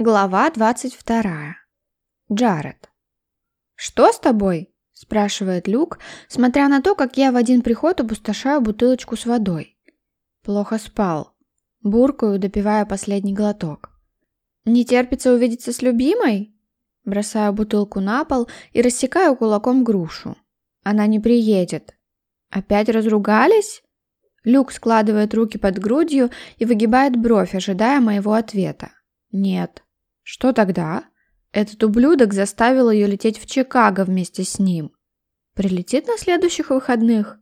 Глава 22. Джаред. «Что с тобой?» – спрашивает Люк, смотря на то, как я в один приход опустошаю бутылочку с водой. Плохо спал. Буркаю, допивая последний глоток. «Не терпится увидеться с любимой?» Бросаю бутылку на пол и рассекаю кулаком грушу. Она не приедет. Опять разругались? Люк складывает руки под грудью и выгибает бровь, ожидая моего ответа. Нет. Что тогда? Этот ублюдок заставил ее лететь в Чикаго вместе с ним. Прилетит на следующих выходных?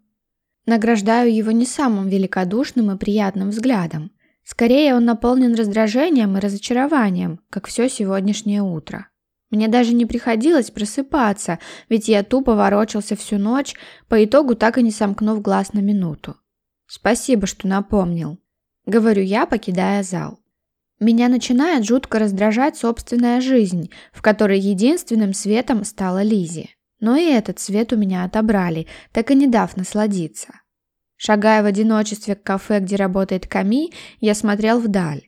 Награждаю его не самым великодушным и приятным взглядом. Скорее, он наполнен раздражением и разочарованием, как все сегодняшнее утро. Мне даже не приходилось просыпаться, ведь я тупо ворочался всю ночь, по итогу так и не сомкнув глаз на минуту. Спасибо, что напомнил. Говорю я, покидая зал. Меня начинает жутко раздражать собственная жизнь, в которой единственным светом стала Лизи. Но и этот свет у меня отобрали, так и не дав насладиться. Шагая в одиночестве к кафе, где работает Ками, я смотрел вдаль.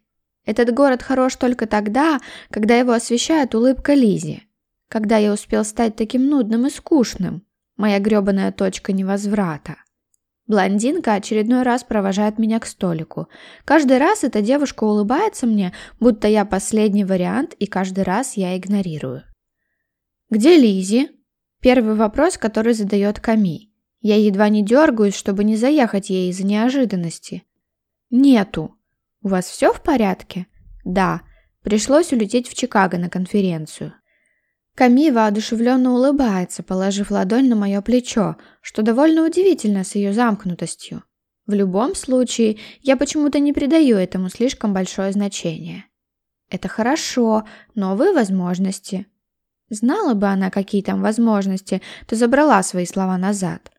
Этот город хорош только тогда, когда его освещает улыбка Лизи. Когда я успел стать таким нудным и скучным. Моя грёбаная точка невозврата. Блондинка очередной раз провожает меня к столику. Каждый раз эта девушка улыбается мне, будто я последний вариант, и каждый раз я игнорирую. «Где Лизи? Первый вопрос, который задает Ками. Я едва не дергаюсь, чтобы не заехать ей из-за неожиданности. «Нету. У вас все в порядке?» «Да. Пришлось улететь в Чикаго на конференцию. Ками воодушевленно улыбается, положив ладонь на мое плечо, что довольно удивительно с ее замкнутостью. В любом случае, я почему-то не придаю этому слишком большое значение. Это хорошо, новые возможности. Знала бы она, какие там возможности, то забрала свои слова назад.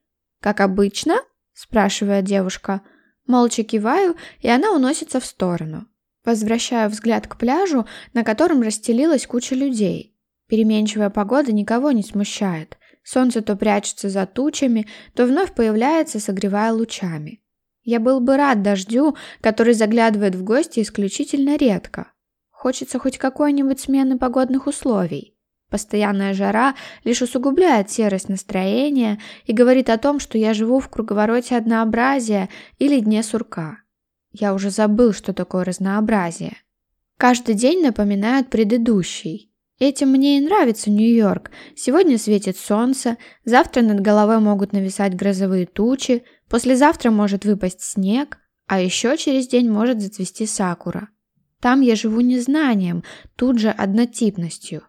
«Как обычно?» – спрашивает девушка. Молча киваю, и она уносится в сторону. Возвращаю взгляд к пляжу, на котором расстелилась куча людей – Переменчивая погода никого не смущает. Солнце то прячется за тучами, то вновь появляется, согревая лучами. Я был бы рад дождю, который заглядывает в гости исключительно редко. Хочется хоть какой-нибудь смены погодных условий. Постоянная жара лишь усугубляет серость настроения и говорит о том, что я живу в круговороте однообразия или дне сурка. Я уже забыл, что такое разнообразие. Каждый день напоминает предыдущий. Этим мне и нравится Нью-Йорк. Сегодня светит солнце, завтра над головой могут нависать грозовые тучи, послезавтра может выпасть снег, а еще через день может зацвести сакура. Там я живу незнанием, тут же однотипностью.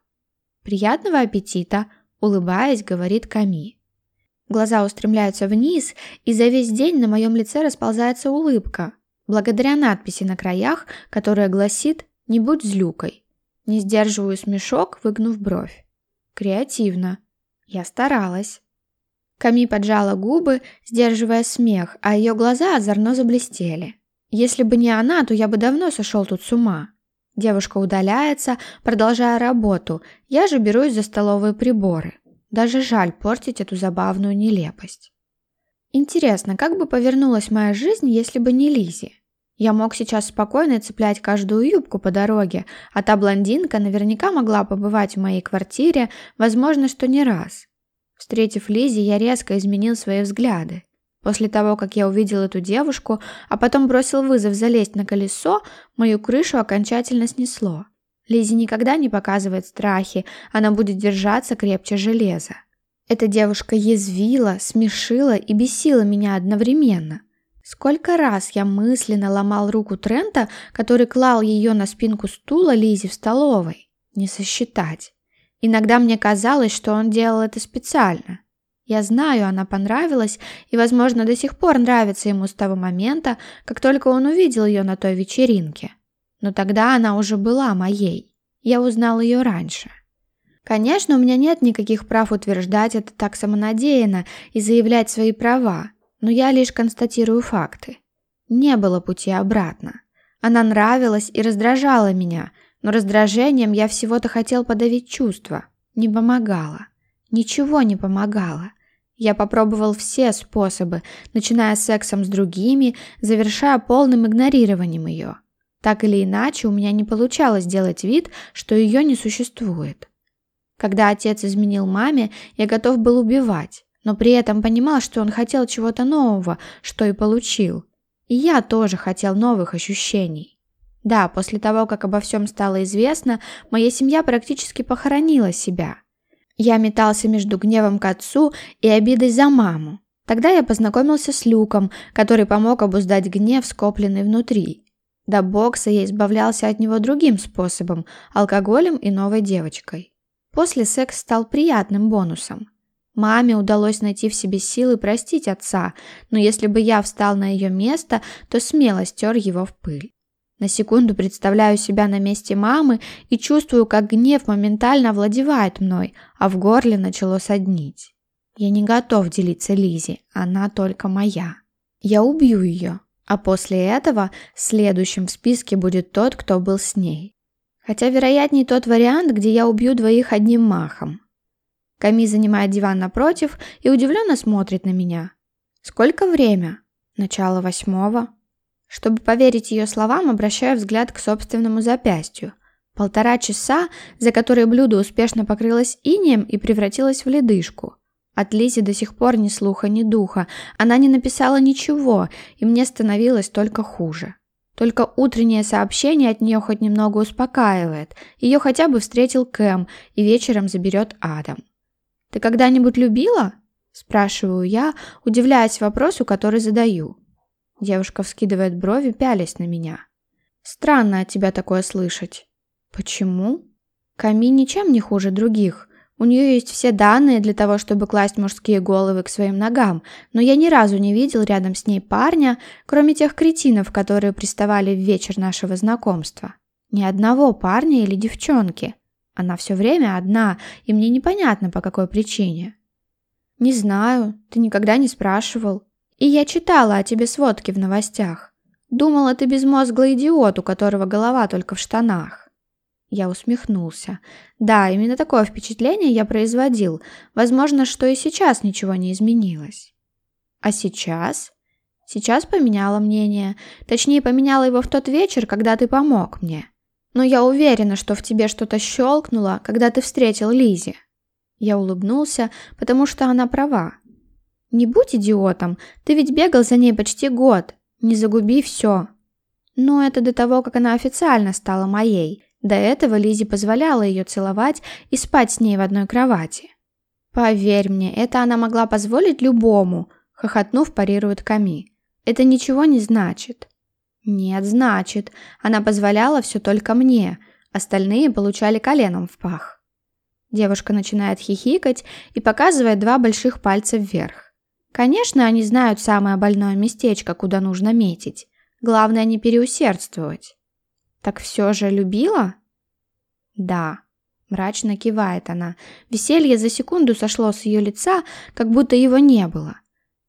«Приятного аппетита!» – улыбаясь, говорит Ками. Глаза устремляются вниз, и за весь день на моем лице расползается улыбка, благодаря надписи на краях, которая гласит «Не будь злюкой». Не сдерживаю смешок, выгнув бровь. Креативно. Я старалась. Ками поджала губы, сдерживая смех, а ее глаза озорно заблестели. Если бы не она, то я бы давно сошел тут с ума. Девушка удаляется, продолжая работу. Я же берусь за столовые приборы. Даже жаль портить эту забавную нелепость. Интересно, как бы повернулась моя жизнь, если бы не Лизи? Я мог сейчас спокойно цеплять каждую юбку по дороге, а та блондинка наверняка могла побывать в моей квартире, возможно, что не раз. Встретив Лизи, я резко изменил свои взгляды. После того, как я увидел эту девушку, а потом бросил вызов залезть на колесо, мою крышу окончательно снесло. Лизи никогда не показывает страхи, она будет держаться крепче железа. Эта девушка язвила, смешила и бесила меня одновременно. Сколько раз я мысленно ломал руку Трента, который клал ее на спинку стула Лизи в столовой. Не сосчитать. Иногда мне казалось, что он делал это специально. Я знаю, она понравилась и, возможно, до сих пор нравится ему с того момента, как только он увидел ее на той вечеринке. Но тогда она уже была моей. Я узнал ее раньше. Конечно, у меня нет никаких прав утверждать это так самонадеянно и заявлять свои права, но я лишь констатирую факты. Не было пути обратно. Она нравилась и раздражала меня, но раздражением я всего-то хотел подавить чувства. Не помогало. Ничего не помогало. Я попробовал все способы, начиная с сексом с другими, завершая полным игнорированием ее. Так или иначе, у меня не получалось сделать вид, что ее не существует. Когда отец изменил маме, я готов был убивать, но при этом понимал, что он хотел чего-то нового, что и получил. И я тоже хотел новых ощущений. Да, после того, как обо всем стало известно, моя семья практически похоронила себя. Я метался между гневом к отцу и обидой за маму. Тогда я познакомился с Люком, который помог обуздать гнев, скопленный внутри. До бокса я избавлялся от него другим способом – алкоголем и новой девочкой. После секс стал приятным бонусом. Маме удалось найти в себе силы простить отца, но если бы я встал на ее место, то смело стер его в пыль. На секунду представляю себя на месте мамы и чувствую, как гнев моментально овладевает мной, а в горле начало соднить. Я не готов делиться Лизе, она только моя. Я убью ее, а после этого следующим в списке будет тот, кто был с ней. Хотя вероятнее тот вариант, где я убью двоих одним махом. Ками занимает диван напротив и удивленно смотрит на меня. Сколько время? Начало восьмого. Чтобы поверить ее словам, обращаю взгляд к собственному запястью. Полтора часа, за которые блюдо успешно покрылось инеем и превратилось в ледышку. От Лизи до сих пор ни слуха, ни духа. Она не написала ничего, и мне становилось только хуже. Только утреннее сообщение от нее хоть немного успокаивает. Ее хотя бы встретил Кэм и вечером заберет Адам. «Ты когда-нибудь любила?» – спрашиваю я, удивляясь вопросу, который задаю. Девушка вскидывает брови, пялясь на меня. «Странно от тебя такое слышать». «Почему?» Ками ничем не хуже других. У нее есть все данные для того, чтобы класть мужские головы к своим ногам, но я ни разу не видел рядом с ней парня, кроме тех кретинов, которые приставали в вечер нашего знакомства. Ни одного парня или девчонки. Она все время одна, и мне непонятно, по какой причине. «Не знаю, ты никогда не спрашивал. И я читала о тебе сводки в новостях. Думала, ты безмозглый идиот, у которого голова только в штанах». Я усмехнулся. Да, именно такое впечатление я производил. Возможно, что и сейчас ничего не изменилось. А сейчас? Сейчас поменяла мнение. Точнее, поменяла его в тот вечер, когда ты помог мне. Но я уверена, что в тебе что-то щелкнуло, когда ты встретил Лизи. Я улыбнулся, потому что она права. Не будь идиотом, ты ведь бегал за ней почти год. Не загуби все. Но это до того, как она официально стала моей. До этого Лизи позволяла ее целовать и спать с ней в одной кровати. «Поверь мне, это она могла позволить любому», – хохотнув, парирует Ками. «Это ничего не значит». «Нет, значит. Она позволяла все только мне. Остальные получали коленом в пах». Девушка начинает хихикать и показывает два больших пальца вверх. Конечно, они знают самое больное местечко, куда нужно метить. Главное не переусердствовать. «Так все же любила?» «Да», – мрачно кивает она. Веселье за секунду сошло с ее лица, как будто его не было.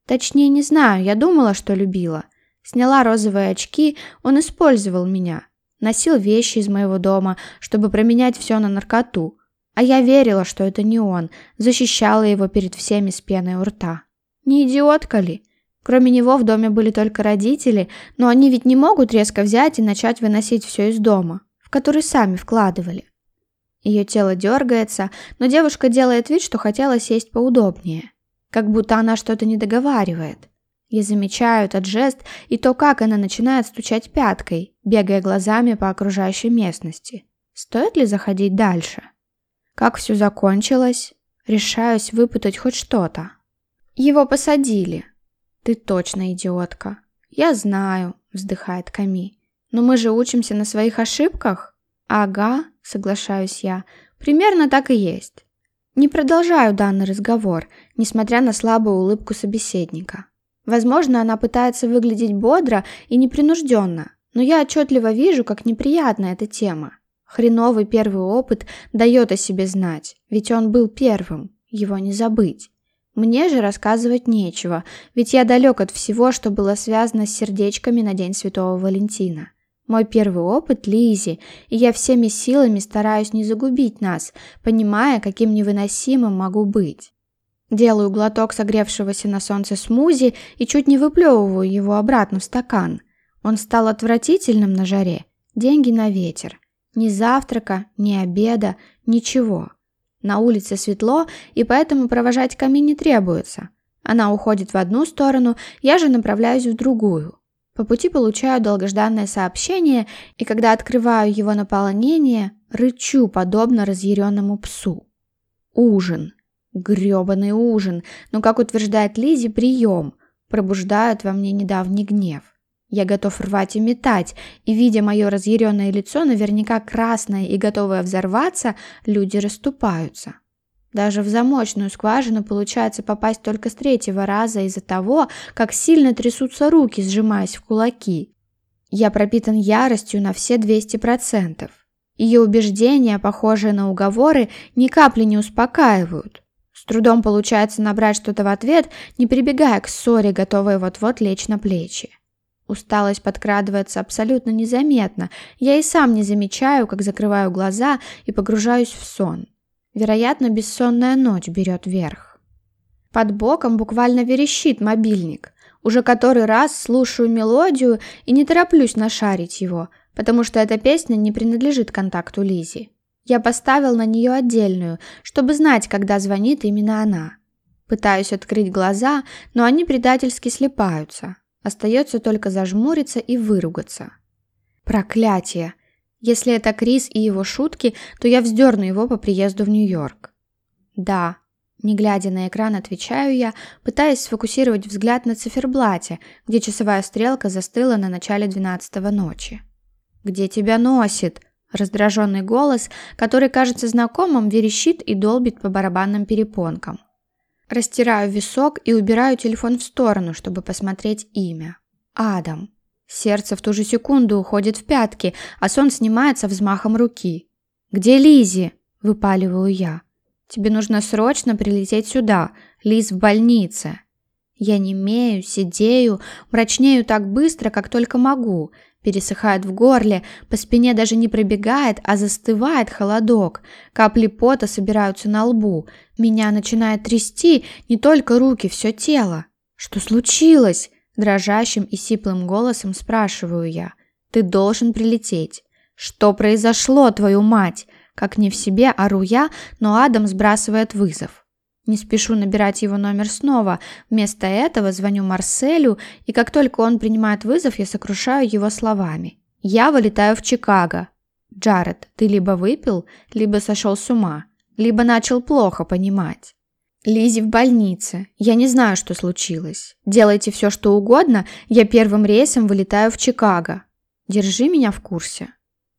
Точнее, не знаю, я думала, что любила. Сняла розовые очки, он использовал меня. Носил вещи из моего дома, чтобы променять все на наркоту. А я верила, что это не он, защищала его перед всеми с пеной у рта. Не идиотка ли? Кроме него в доме были только родители, но они ведь не могут резко взять и начать выносить все из дома, в который сами вкладывали. Ее тело дергается, но девушка делает вид, что хотела сесть поудобнее. Как будто она что-то не договаривает. Я замечаю этот жест и то, как она начинает стучать пяткой, бегая глазами по окружающей местности. Стоит ли заходить дальше? Как все закончилось? Решаюсь выпытать хоть что-то. Его посадили. «Ты точно идиотка». «Я знаю», — вздыхает Ками. «Но мы же учимся на своих ошибках?» «Ага», — соглашаюсь я. «Примерно так и есть». Не продолжаю данный разговор, несмотря на слабую улыбку собеседника. Возможно, она пытается выглядеть бодро и непринужденно, но я отчетливо вижу, как неприятна эта тема. Хреновый первый опыт дает о себе знать, ведь он был первым, его не забыть. Мне же рассказывать нечего, ведь я далек от всего, что было связано с сердечками на День Святого Валентина. Мой первый опыт – Лизи, и я всеми силами стараюсь не загубить нас, понимая, каким невыносимым могу быть. Делаю глоток согревшегося на солнце смузи и чуть не выплевываю его обратно в стакан. Он стал отвратительным на жаре. Деньги на ветер. Ни завтрака, ни обеда, ничего. На улице светло, и поэтому провожать камин не требуется. Она уходит в одну сторону, я же направляюсь в другую. По пути получаю долгожданное сообщение, и когда открываю его наполнение, рычу, подобно разъяренному псу. Ужин. Грёбаный ужин, но, как утверждает Лизи, прием, пробуждают во мне недавний гнев. Я готов рвать и метать, и, видя мое разъяренное лицо, наверняка красное и готовое взорваться, люди расступаются. Даже в замочную скважину получается попасть только с третьего раза из-за того, как сильно трясутся руки, сжимаясь в кулаки. Я пропитан яростью на все 200%. Ее убеждения, похожие на уговоры, ни капли не успокаивают. Трудом получается набрать что-то в ответ, не прибегая к ссоре, готовой вот-вот лечь на плечи. Усталость подкрадывается абсолютно незаметно. Я и сам не замечаю, как закрываю глаза и погружаюсь в сон. Вероятно, бессонная ночь берет верх. Под боком буквально верещит мобильник. Уже который раз слушаю мелодию и не тороплюсь нашарить его, потому что эта песня не принадлежит контакту Лизи. Я поставил на нее отдельную, чтобы знать, когда звонит именно она. Пытаюсь открыть глаза, но они предательски слепаются. Остается только зажмуриться и выругаться. Проклятие! Если это Крис и его шутки, то я вздерну его по приезду в Нью-Йорк. Да, не глядя на экран, отвечаю я, пытаясь сфокусировать взгляд на циферблате, где часовая стрелка застыла на начале двенадцатого ночи. «Где тебя носит?» Раздраженный голос, который кажется знакомым, верещит и долбит по барабанным перепонкам. Растираю висок и убираю телефон в сторону, чтобы посмотреть имя. Адам. Сердце в ту же секунду уходит в пятки, а сон снимается взмахом руки. «Где Лизи? выпаливаю я. «Тебе нужно срочно прилететь сюда. Лиз в больнице». Я немею, сидею, мрачнею так быстро, как только могу. Пересыхает в горле, по спине даже не пробегает, а застывает холодок. Капли пота собираются на лбу. Меня начинает трясти не только руки, все тело. Что случилось? Дрожащим и сиплым голосом спрашиваю я. Ты должен прилететь. Что произошло, твою мать? Как не в себе, ору я, но Адам сбрасывает вызов. Не спешу набирать его номер снова. Вместо этого звоню Марселю, и как только он принимает вызов, я сокрушаю его словами. «Я вылетаю в Чикаго». «Джаред, ты либо выпил, либо сошел с ума, либо начал плохо понимать». Лизи в больнице. Я не знаю, что случилось. Делайте все, что угодно, я первым рейсом вылетаю в Чикаго. Держи меня в курсе.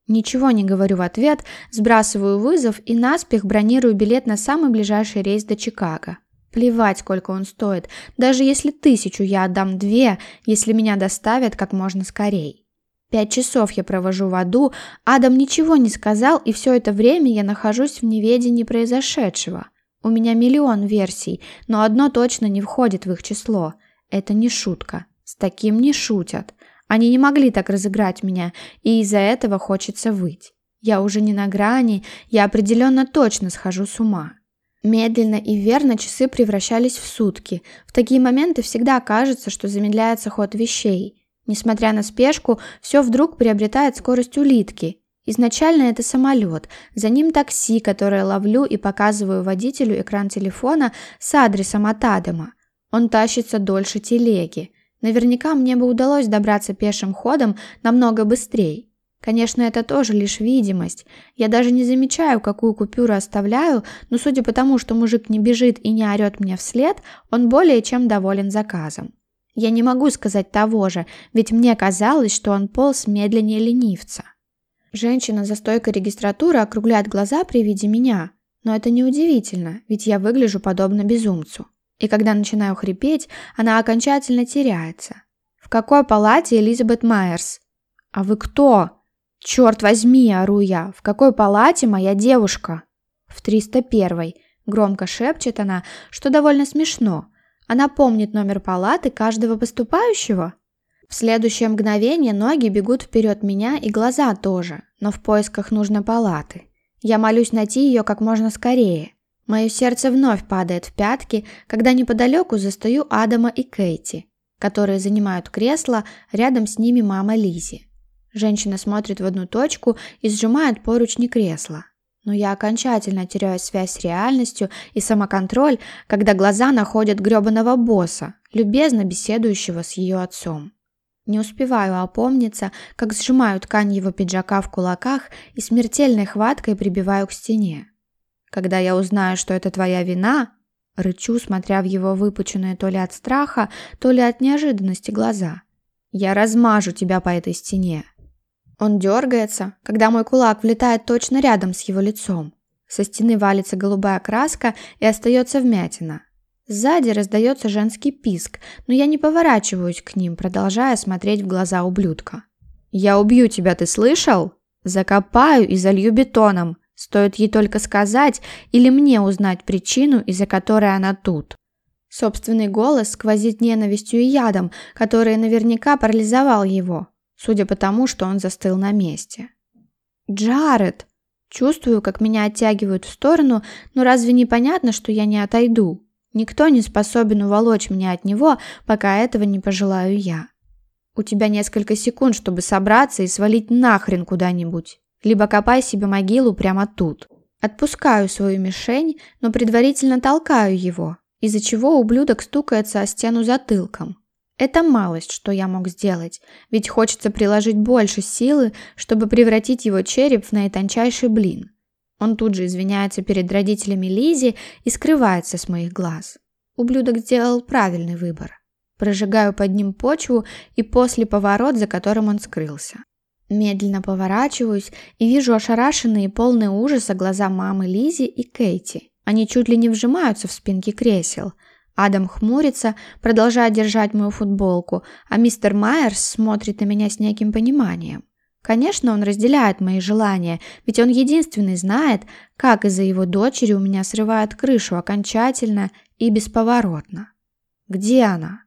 Ничего не говорю в ответ, сбрасываю вызов и наспех бронирую билет на самый ближайший рейс до Чикаго. Плевать, сколько он стоит. Даже если тысячу, я отдам две, если меня доставят как можно скорей. Пять часов я провожу в аду, Адам ничего не сказал, и все это время я нахожусь в неведении произошедшего. У меня миллион версий, но одно точно не входит в их число. Это не шутка. С таким не шутят. Они не могли так разыграть меня, и из-за этого хочется выть. Я уже не на грани, я определенно точно схожу с ума. Медленно и верно часы превращались в сутки. В такие моменты всегда кажется, что замедляется ход вещей. Несмотря на спешку, все вдруг приобретает скорость улитки. Изначально это самолет, за ним такси, которое ловлю и показываю водителю экран телефона с адресом от Адама. Он тащится дольше телеги. Наверняка мне бы удалось добраться пешим ходом намного быстрее. Конечно, это тоже лишь видимость. Я даже не замечаю, какую купюру оставляю, но судя по тому, что мужик не бежит и не орет мне вслед, он более чем доволен заказом. Я не могу сказать того же, ведь мне казалось, что он полз медленнее ленивца. Женщина за стойкой регистратуры округляет глаза при виде меня, но это неудивительно, ведь я выгляжу подобно безумцу. И когда начинаю хрипеть, она окончательно теряется. «В какой палате Элизабет Майерс?» «А вы кто?» «Черт возьми!» – ору я. «В какой палате моя девушка?» «В 301-й», – громко шепчет она, что довольно смешно. Она помнит номер палаты каждого поступающего? В следующее мгновение ноги бегут вперед меня и глаза тоже, но в поисках нужной палаты. Я молюсь найти ее как можно скорее. Мое сердце вновь падает в пятки, когда неподалеку застаю Адама и Кейти, которые занимают кресло, рядом с ними мама Лизи. Женщина смотрит в одну точку и сжимает поручни кресла. Но я окончательно теряю связь с реальностью и самоконтроль, когда глаза находят грёбаного босса, любезно беседующего с ее отцом. Не успеваю опомниться, как сжимаю ткань его пиджака в кулаках и смертельной хваткой прибиваю к стене. Когда я узнаю, что это твоя вина, рычу, смотря в его выпученные то ли от страха, то ли от неожиданности глаза. Я размажу тебя по этой стене. Он дергается, когда мой кулак влетает точно рядом с его лицом. Со стены валится голубая краска и остается вмятина. Сзади раздается женский писк, но я не поворачиваюсь к ним, продолжая смотреть в глаза ублюдка. «Я убью тебя, ты слышал? Закопаю и залью бетоном. Стоит ей только сказать или мне узнать причину, из-за которой она тут». Собственный голос сквозит ненавистью и ядом, который наверняка парализовал его, судя по тому, что он застыл на месте. «Джаред!» Чувствую, как меня оттягивают в сторону, но разве не понятно, что я не отойду? Никто не способен уволочь меня от него, пока этого не пожелаю я. У тебя несколько секунд, чтобы собраться и свалить нахрен куда-нибудь. Либо копай себе могилу прямо тут. Отпускаю свою мишень, но предварительно толкаю его, из-за чего ублюдок стукается о стену затылком. Это малость, что я мог сделать, ведь хочется приложить больше силы, чтобы превратить его череп в наитончайший блин. Он тут же извиняется перед родителями Лизи и скрывается с моих глаз. Ублюдок сделал правильный выбор. Прожигаю под ним почву и после поворот, за которым он скрылся. Медленно поворачиваюсь и вижу ошарашенные полные ужаса глаза мамы Лизи и Кейти. Они чуть ли не вжимаются в спинки кресел. Адам хмурится, продолжая держать мою футболку, а мистер Майерс смотрит на меня с неким пониманием. Конечно, он разделяет мои желания, ведь он единственный знает, как из-за его дочери у меня срывает крышу окончательно и бесповоротно. Где она?